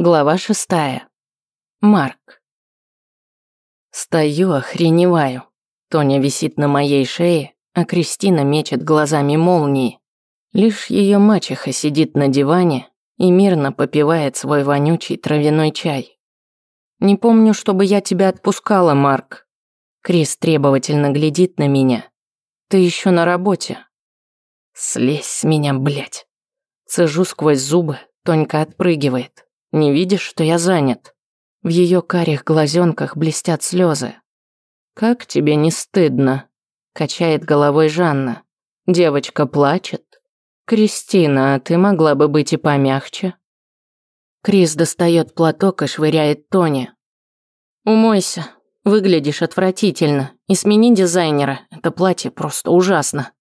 Глава шестая. Марк. Стою, охреневаю. Тоня висит на моей шее, а Кристина мечет глазами молнии. Лишь ее мачеха сидит на диване и мирно попивает свой вонючий травяной чай. «Не помню, чтобы я тебя отпускала, Марк». Крис требовательно глядит на меня. «Ты еще на работе». «Слезь с меня, блядь». Цежу сквозь зубы, Тонька отпрыгивает. Не видишь, что я занят? В ее карих глазенках блестят слезы. Как тебе не стыдно? Качает головой Жанна. Девочка плачет. Кристина, а ты могла бы быть и помягче. Крис достает платок и швыряет Тони. Умойся. Выглядишь отвратительно. И смени дизайнера. Это платье просто ужасно.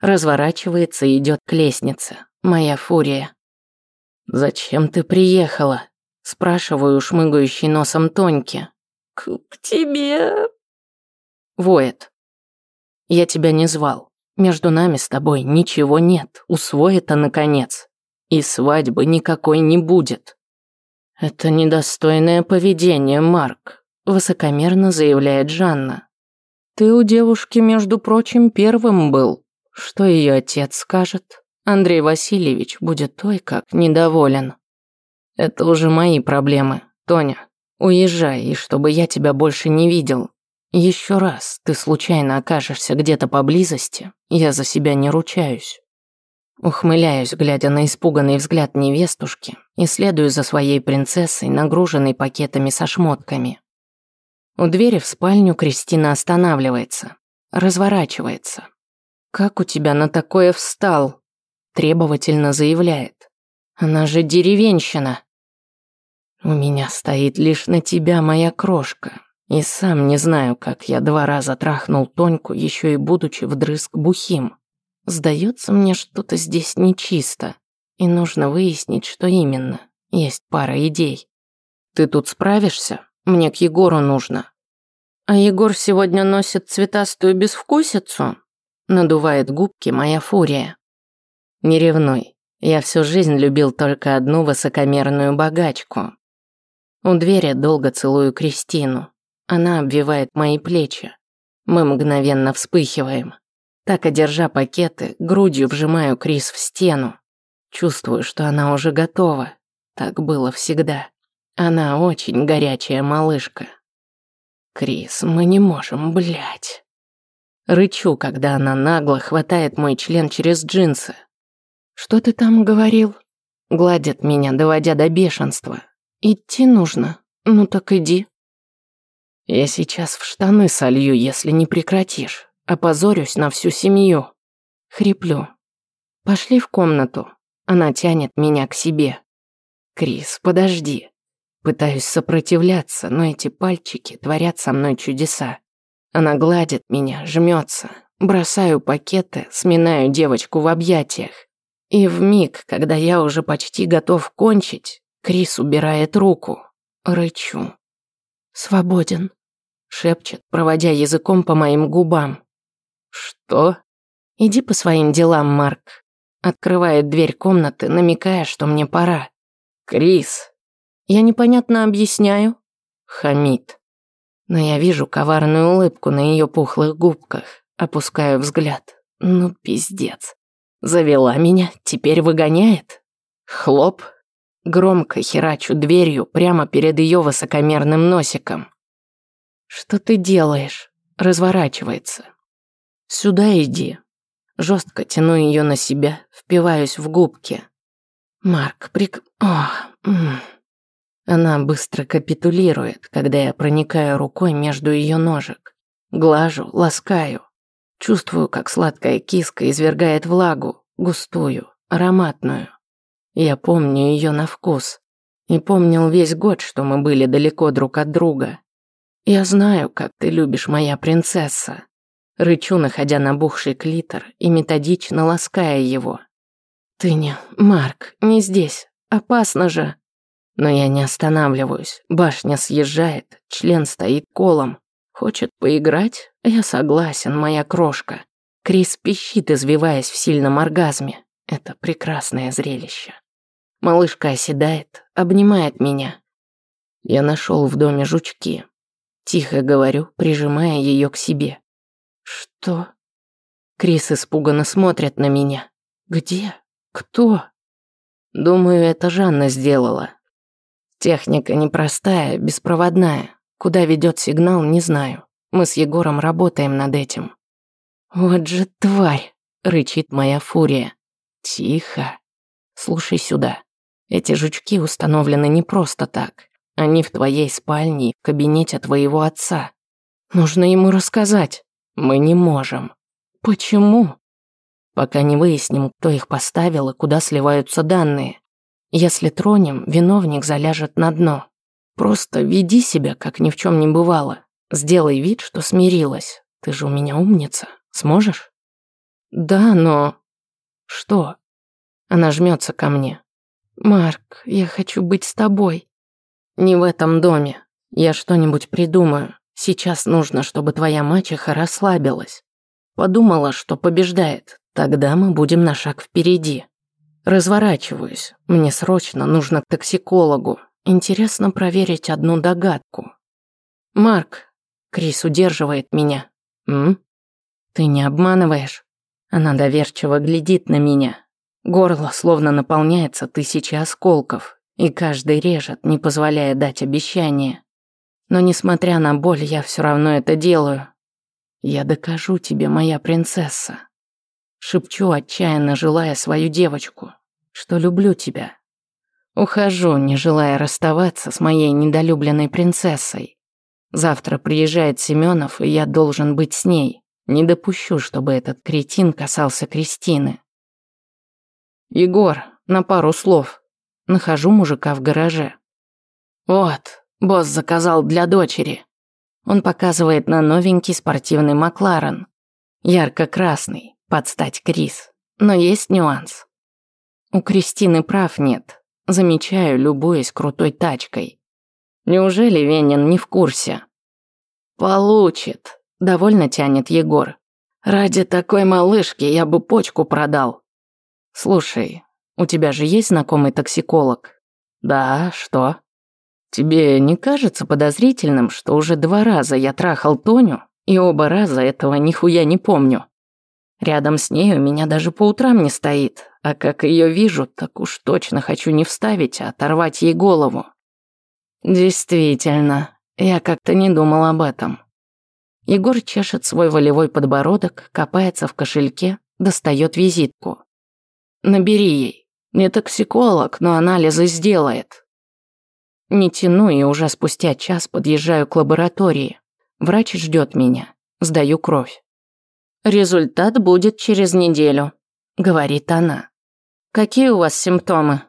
Разворачивается и идет к лестнице. Моя фурия. «Зачем ты приехала?» Спрашиваю шмыгающий носом Тоньки. «К, к тебе...» Воет. «Я тебя не звал. Между нами с тобой ничего нет. Усвой это, наконец. И свадьбы никакой не будет». «Это недостойное поведение, Марк», – высокомерно заявляет Жанна. «Ты у девушки, между прочим, первым был. Что ее отец скажет?» Андрей Васильевич будет той как недоволен. Это уже мои проблемы, Тоня. Уезжай, и чтобы я тебя больше не видел. Еще раз ты случайно окажешься где-то поблизости, я за себя не ручаюсь. Ухмыляюсь, глядя на испуганный взгляд невестушки, и следую за своей принцессой, нагруженной пакетами со шмотками. У двери в спальню Кристина останавливается, разворачивается. «Как у тебя на такое встал?» Требовательно заявляет. Она же деревенщина. У меня стоит лишь на тебя моя крошка. И сам не знаю, как я два раза трахнул Тоньку, еще и будучи вдрызг бухим. Сдается мне что-то здесь нечисто. И нужно выяснить, что именно. Есть пара идей. Ты тут справишься? Мне к Егору нужно. А Егор сегодня носит цветастую безвкусицу? Надувает губки моя фурия. Не ревнуй. Я всю жизнь любил только одну высокомерную богачку. У двери долго целую Кристину. Она обвивает мои плечи. Мы мгновенно вспыхиваем. Так, одержа пакеты, грудью вжимаю Крис в стену. Чувствую, что она уже готова. Так было всегда. Она очень горячая малышка. Крис, мы не можем, блять. Рычу, когда она нагло хватает мой член через джинсы, «Что ты там говорил?» Гладят меня, доводя до бешенства. «Идти нужно. Ну так иди». «Я сейчас в штаны солью, если не прекратишь. Опозорюсь на всю семью». Хриплю. «Пошли в комнату». Она тянет меня к себе. «Крис, подожди». Пытаюсь сопротивляться, но эти пальчики творят со мной чудеса. Она гладит меня, жмется. Бросаю пакеты, сминаю девочку в объятиях. И в миг, когда я уже почти готов кончить, Крис убирает руку. Рычу. «Свободен», — шепчет, проводя языком по моим губам. «Что?» «Иди по своим делам, Марк». Открывает дверь комнаты, намекая, что мне пора. «Крис!» «Я непонятно объясняю». Хамит. Но я вижу коварную улыбку на ее пухлых губках. Опускаю взгляд. Ну, пиздец. Завела меня, теперь выгоняет. Хлоп. Громко херачу дверью прямо перед ее высокомерным носиком. «Что ты делаешь?» Разворачивается. «Сюда иди». Жестко тяну ее на себя, впиваюсь в губки. «Марк, прик... О, Она быстро капитулирует, когда я проникаю рукой между ее ножек. Глажу, ласкаю. Чувствую, как сладкая киска извергает влагу, густую, ароматную. Я помню ее на вкус. И помнил весь год, что мы были далеко друг от друга. Я знаю, как ты любишь, моя принцесса. Рычу, находя набухший клитор и методично лаская его. Ты не, Марк, не здесь. Опасно же. Но я не останавливаюсь. Башня съезжает, член стоит колом. Хочет поиграть? Я согласен, моя крошка. Крис пищит, извиваясь в сильном оргазме. Это прекрасное зрелище. Малышка оседает, обнимает меня. Я нашел в доме жучки. Тихо говорю, прижимая ее к себе. Что? Крис испуганно смотрит на меня. Где? Кто? Думаю, это Жанна сделала. Техника непростая, беспроводная. Куда ведет сигнал, не знаю. Мы с Егором работаем над этим. Вот же тварь, рычит моя фурия. Тихо. Слушай сюда. Эти жучки установлены не просто так. Они в твоей спальне в кабинете твоего отца. Нужно ему рассказать. Мы не можем. Почему? Пока не выясним, кто их поставил и куда сливаются данные. Если тронем, виновник заляжет на дно. Просто веди себя, как ни в чем не бывало. Сделай вид, что смирилась. Ты же у меня умница. Сможешь? Да, но... Что? Она жмется ко мне. Марк, я хочу быть с тобой. Не в этом доме. Я что-нибудь придумаю. Сейчас нужно, чтобы твоя мачеха расслабилась. Подумала, что побеждает. Тогда мы будем на шаг впереди. Разворачиваюсь. Мне срочно нужно к токсикологу. Интересно проверить одну догадку. Марк, Крис удерживает меня. М? Ты не обманываешь? Она доверчиво глядит на меня. Горло словно наполняется тысячей осколков, и каждый режет, не позволяя дать обещание. Но несмотря на боль, я все равно это делаю. Я докажу тебе, моя принцесса. Шепчу, отчаянно желая свою девочку, что люблю тебя. Ухожу, не желая расставаться с моей недолюбленной принцессой. Завтра приезжает Семенов, и я должен быть с ней. Не допущу, чтобы этот кретин касался Кристины. «Егор, на пару слов. Нахожу мужика в гараже». «Вот, босс заказал для дочери». Он показывает на новенький спортивный Макларен. Ярко-красный, под стать Крис. Но есть нюанс. У Кристины прав нет. Замечаю, любуясь крутой тачкой. Неужели Венин не в курсе? «Получит», — довольно тянет Егор. «Ради такой малышки я бы почку продал». «Слушай, у тебя же есть знакомый токсиколог?» «Да, что?» «Тебе не кажется подозрительным, что уже два раза я трахал Тоню, и оба раза этого нихуя не помню? Рядом с ней у меня даже по утрам не стоит, а как ее вижу, так уж точно хочу не вставить, а оторвать ей голову». «Действительно, я как-то не думал об этом». Егор чешет свой волевой подбородок, копается в кошельке, достает визитку. Набери ей. Не токсиколог, но анализы сделает. Не тяну и уже спустя час подъезжаю к лаборатории. Врач ждет меня. Сдаю кровь. Результат будет через неделю, говорит она. Какие у вас симптомы?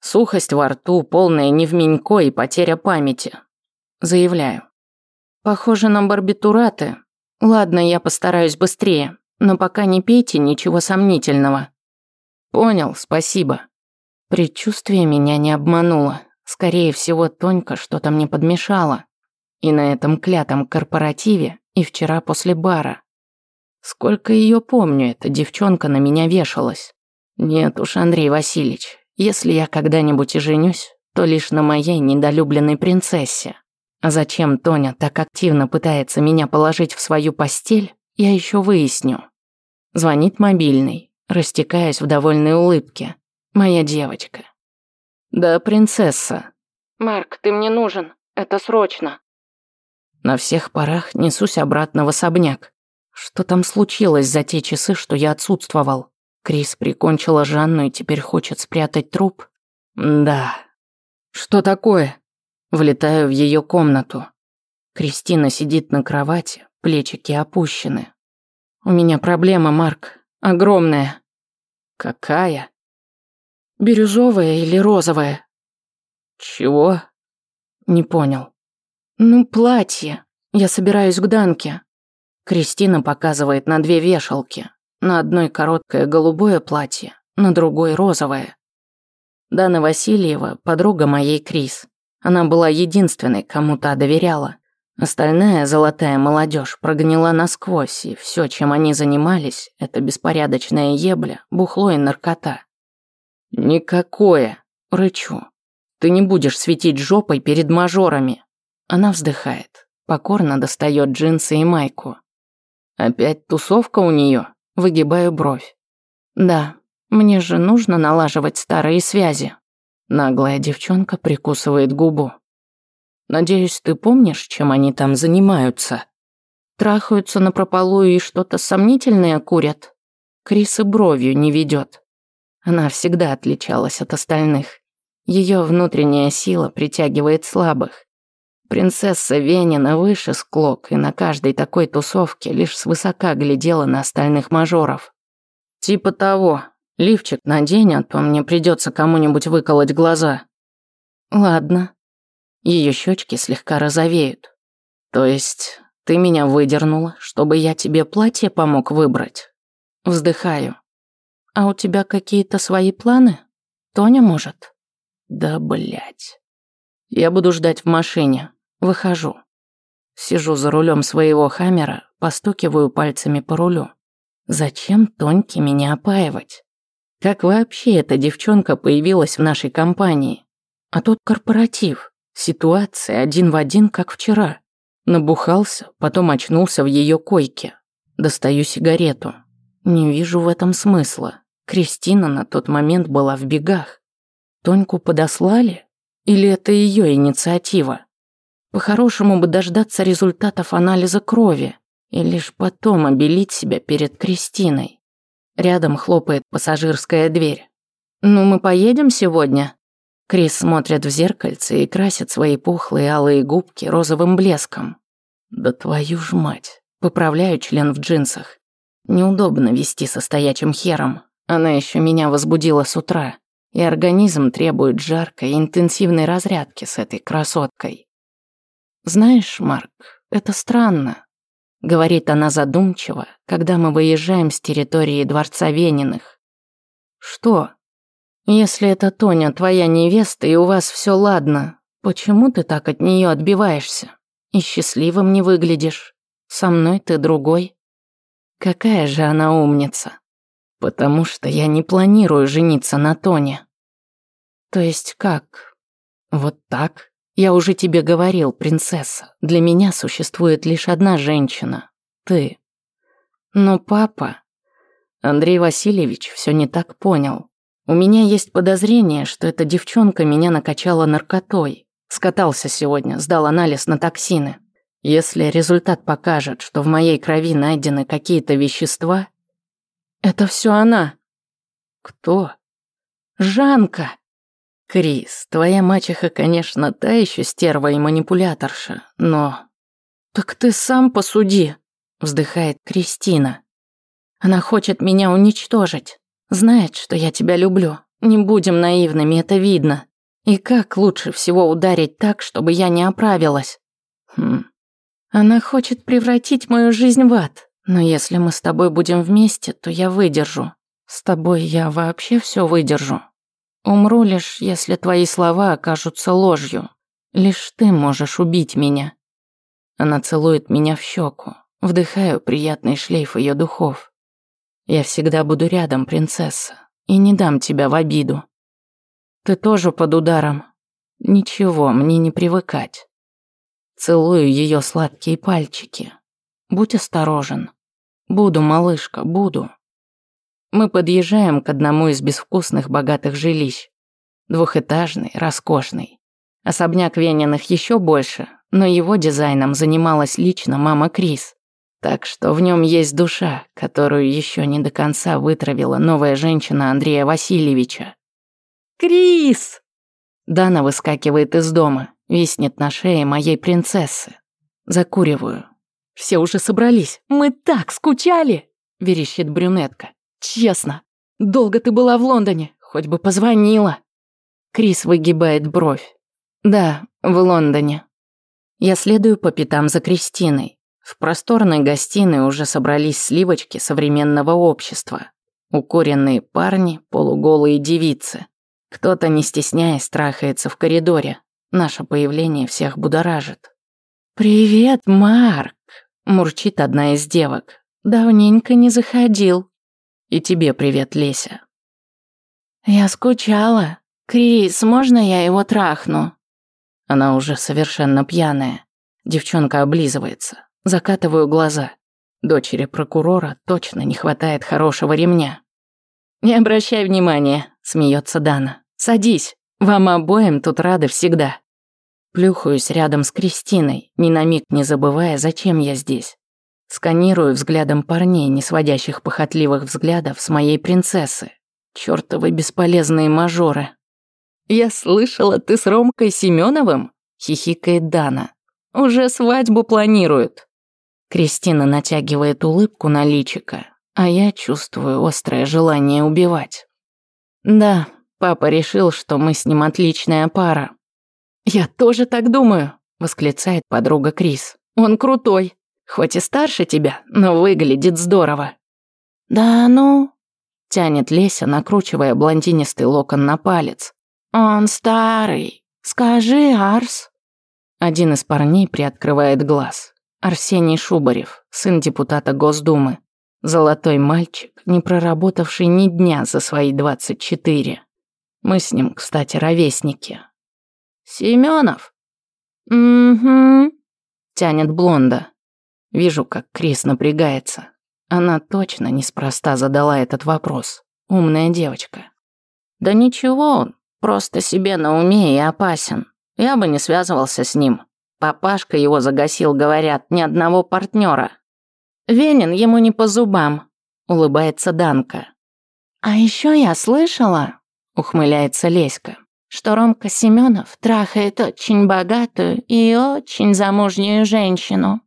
Сухость во рту, полная невменько и потеря памяти. Заявляю. Похоже на барбитураты. Ладно, я постараюсь быстрее, но пока не пейте ничего сомнительного. Понял, спасибо. Предчувствие меня не обмануло. Скорее всего, Тонька что-то мне подмешала. И на этом клятом корпоративе, и вчера после бара. Сколько ее помню, эта девчонка на меня вешалась. Нет уж, Андрей Васильевич, если я когда-нибудь и женюсь, то лишь на моей недолюбленной принцессе. А зачем Тоня так активно пытается меня положить в свою постель, я еще выясню. Звонит мобильный растекаясь в довольной улыбке. Моя девочка. Да, принцесса. Марк, ты мне нужен. Это срочно. На всех парах несусь обратно в особняк. Что там случилось за те часы, что я отсутствовал? Крис прикончила Жанну и теперь хочет спрятать труп? Да. Что такое? Влетаю в ее комнату. Кристина сидит на кровати, плечики опущены. У меня проблема, Марк. Огромная. Какая? Бирюзовая или розовая? Чего? Не понял. Ну, платье. Я собираюсь к Данке. Кристина показывает на две вешалки. На одной короткое голубое платье, на другой розовое. Дана Васильева – подруга моей Крис. Она была единственной, кому та доверяла. Остальная золотая молодежь прогнила насквозь, и все, чем они занимались, это беспорядочная ебля, бухло и наркота. Никакое. Рычу. Ты не будешь светить жопой перед мажорами. Она вздыхает. Покорно достает джинсы и майку. Опять тусовка у нее. Выгибаю бровь. Да, мне же нужно налаживать старые связи. Наглая девчонка прикусывает губу. Надеюсь, ты помнишь, чем они там занимаются? Трахаются на прополую и что-то сомнительное курят. Крис и бровью не ведет. Она всегда отличалась от остальных. Ее внутренняя сила притягивает слабых. Принцесса Венина выше склок и на каждой такой тусовке лишь свысока глядела на остальных мажоров. Типа того, лифчик надень, а то мне придется кому-нибудь выколоть глаза. Ладно. Ее щечки слегка розовеют. То есть ты меня выдернула, чтобы я тебе платье помог выбрать? Вздыхаю. А у тебя какие-то свои планы? Тоня может? Да блять. Я буду ждать в машине. Выхожу. Сижу за рулем своего хаммера, постукиваю пальцами по рулю. Зачем Тоньке меня опаивать? Как вообще эта девчонка появилась в нашей компании? А тут корпоратив. Ситуация один в один, как вчера. Набухался, потом очнулся в ее койке. Достаю сигарету. Не вижу в этом смысла. Кристина на тот момент была в бегах. Тоньку подослали? Или это ее инициатива? По-хорошему бы дождаться результатов анализа крови и лишь потом обелить себя перед Кристиной. Рядом хлопает пассажирская дверь. «Ну, мы поедем сегодня?» Крис смотрит в зеркальце и красит свои пухлые алые губки розовым блеском. «Да твою ж мать!» Поправляю член в джинсах. Неудобно вести со стоячим хером. Она еще меня возбудила с утра, и организм требует жаркой, интенсивной разрядки с этой красоткой. «Знаешь, Марк, это странно», — говорит она задумчиво, когда мы выезжаем с территории Дворца Вениных. «Что? Если это Тоня твоя невеста и у вас все ладно, почему ты так от нее отбиваешься? И счастливым не выглядишь. Со мной ты другой». Какая же она умница. Потому что я не планирую жениться на Тоне. То есть как? Вот так? Я уже тебе говорил, принцесса, для меня существует лишь одна женщина – ты. Но папа... Андрей Васильевич все не так понял. У меня есть подозрение, что эта девчонка меня накачала наркотой. Скатался сегодня, сдал анализ на токсины. Если результат покажет, что в моей крови найдены какие-то вещества... Это все она. Кто? Жанка. Крис, твоя мачеха, конечно, та еще стерва и манипуляторша, но... Так ты сам посуди, вздыхает Кристина. Она хочет меня уничтожить. Знает, что я тебя люблю. Не будем наивными, это видно. И как лучше всего ударить так, чтобы я не оправилась? Хм. Она хочет превратить мою жизнь в ад. Но если мы с тобой будем вместе, то я выдержу. С тобой я вообще все выдержу. Умру лишь, если твои слова окажутся ложью. Лишь ты можешь убить меня. Она целует меня в щеку. Вдыхаю приятный шлейф ее духов. Я всегда буду рядом, принцесса, и не дам тебя в обиду. Ты тоже под ударом. Ничего, мне не привыкать. Целую ее сладкие пальчики. Будь осторожен. Буду, малышка, буду. Мы подъезжаем к одному из безвкусных богатых жилищ. Двухэтажный, роскошный. Особняк Вениных еще больше, но его дизайном занималась лично мама Крис. Так что в нем есть душа, которую еще не до конца вытравила новая женщина Андрея Васильевича. «Крис!» Дана выскакивает из дома, виснет на шее моей принцессы. Закуриваю. «Все уже собрались. Мы так скучали!» – верещит брюнетка. Честно. Долго ты была в Лондоне, хоть бы позвонила. Крис выгибает бровь. Да, в Лондоне. Я следую по пятам за Кристиной. В просторной гостиной уже собрались сливочки современного общества. Укуренные парни, полуголые девицы. Кто-то, не стесняясь, страхается в коридоре. Наше появление всех будоражит. «Привет, Марк!» – мурчит одна из девок. «Давненько не заходил». И тебе привет, Леся. Я скучала. «Крис, можно я его трахну?» Она уже совершенно пьяная. Девчонка облизывается. Закатываю глаза. Дочери прокурора точно не хватает хорошего ремня. «Не обращай внимания», — смеется Дана. «Садись, вам обоим тут рады всегда». Плюхаюсь рядом с Кристиной, ни на миг не забывая, зачем я здесь. Сканирую взглядом парней, не сводящих похотливых взглядов с моей принцессы. Чёртовы бесполезные мажоры. «Я слышала, ты с Ромкой Семеновым?» — хихикает Дана. «Уже свадьбу планируют». Кристина натягивает улыбку на личико, а я чувствую острое желание убивать. Да, папа решил, что мы с ним отличная пара. «Я тоже так думаю», — восклицает подруга Крис. «Он крутой, хоть и старше тебя, но выглядит здорово». «Да ну?» — тянет Леся, накручивая блондинистый локон на палец. «Он старый. Скажи, Арс». Один из парней приоткрывает глаз. Арсений Шубарев, сын депутата Госдумы. Золотой мальчик, не проработавший ни дня за свои 24. Мы с ним, кстати, ровесники. «Семёнов?» «Угу», — тянет блонда. Вижу, как Крис напрягается. Она точно неспроста задала этот вопрос. Умная девочка. «Да ничего он, Просто себе на уме и опасен. Я бы не связывался с ним. Папашка его загасил, говорят, ни одного партнера. Венин ему не по зубам, улыбается Данка. А еще я слышала, ухмыляется Леська, что Ромка Семенов трахает очень богатую и очень замужнюю женщину.